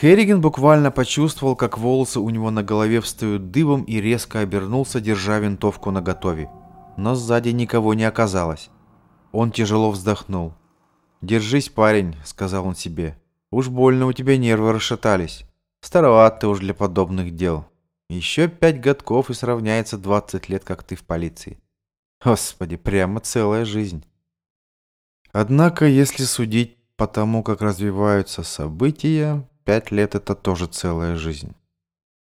Херриген буквально почувствовал, как волосы у него на голове встают дыбом и резко обернулся, держа винтовку наготове. Но сзади никого не оказалось. Он тяжело вздохнул. «Держись, парень», — сказал он себе. «Уж больно у тебя нервы расшатались. Староват ты уж для подобных дел. Еще пять годков и сравняется 20 лет, как ты в полиции. Господи, прямо целая жизнь». Однако, если судить по тому, как развиваются события, пять лет – это тоже целая жизнь.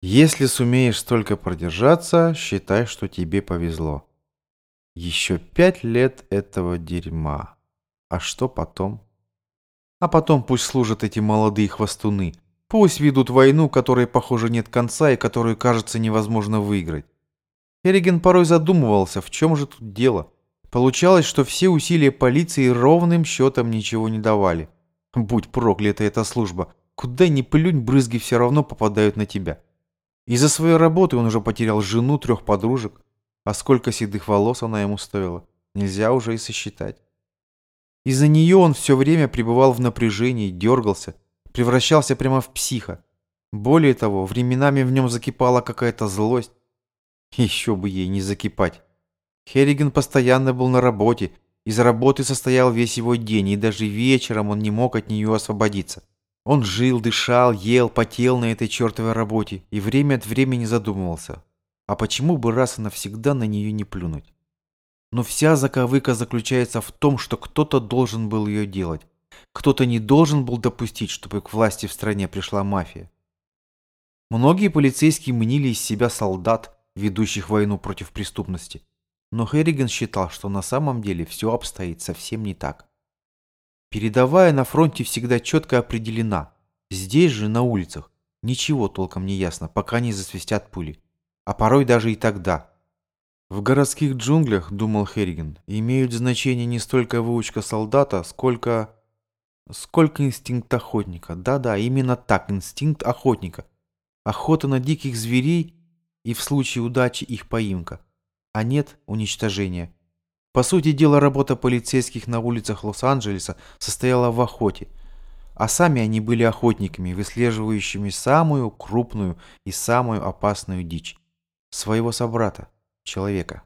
Если сумеешь столько продержаться, считай, что тебе повезло. Еще пять лет этого дерьма. А что потом? А потом пусть служат эти молодые хвостуны. Пусть ведут войну, которой, похоже, нет конца и которую, кажется, невозможно выиграть. Эриген порой задумывался, в чем же тут дело. Получалось, что все усилия полиции ровным счетом ничего не давали. Будь проклята эта служба. Куда ни плюнь, брызги все равно попадают на тебя. Из-за своей работы он уже потерял жену, трех подружек. А сколько седых волос она ему стоила, нельзя уже и сосчитать. Из-за нее он все время пребывал в напряжении, дергался, превращался прямо в психа. Более того, временами в нем закипала какая-то злость. Еще бы ей не закипать. Херриген постоянно был на работе, из работы состоял весь его день, и даже вечером он не мог от нее освободиться. Он жил, дышал, ел, потел на этой чертовой работе и время от времени задумывался, а почему бы раз и навсегда на нее не плюнуть? Но вся заковыка заключается в том, что кто-то должен был ее делать. Кто-то не должен был допустить, чтобы к власти в стране пришла мафия. Многие полицейские мнили из себя солдат, ведущих войну против преступности. Но Херриган считал, что на самом деле все обстоит совсем не так. Передовая на фронте всегда четко определена. Здесь же, на улицах, ничего толком не ясно, пока не засвистят пули. А порой даже и тогда. В городских джунглях, думал Херриген, имеют значение не столько выучка солдата, сколько... Сколько инстинкт охотника. Да-да, именно так, инстинкт охотника. Охота на диких зверей и в случае удачи их поимка. А нет уничтожения. По сути дела, работа полицейских на улицах Лос-Анджелеса состояла в охоте, а сами они были охотниками, выслеживающими самую крупную и самую опасную дичь – своего собрата, человека.